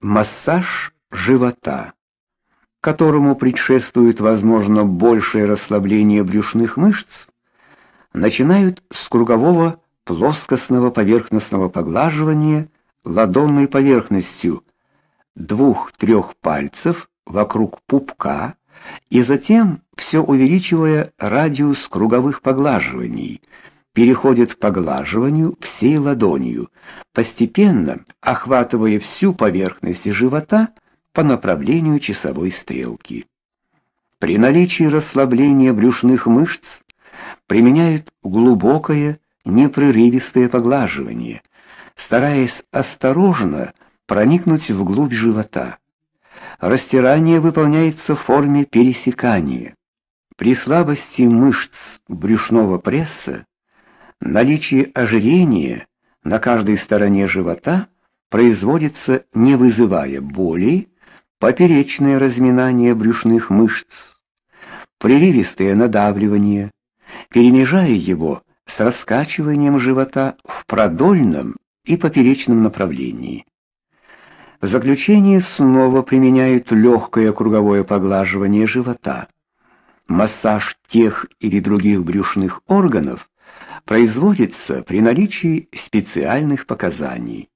Массаж живота, которому предшествует, возможно, большее расслабление брюшных мышц, начинают с кругового плоскостного поверхностного поглаживания ладонной поверхностью двух-трех пальцев вокруг пупка и затем, все увеличивая радиус круговых поглаживаний, переходит к поглаживанию всей ладонью, постепенно охватывая всю поверхность живота по направлению часовой стрелки. При наличии расслабления брюшных мышц применяют глубокое, непрерывистое поглаживание, стараясь осторожно проникнуть вглубь живота. Растирание выполняется в форме пересекания. При слабости мышц брюшного пресса наличие ожирения на каждой стороне живота производится не вызывая боли, поперечное разминание брюшных мышц, прерывистое надавливание, перемежая его с раскачиванием живота в продольном и поперечном направлении. В заключение снова применяют легкое круговое поглаживание живота. Массаж тех или других брюшных органов производится при наличии специальных показаний.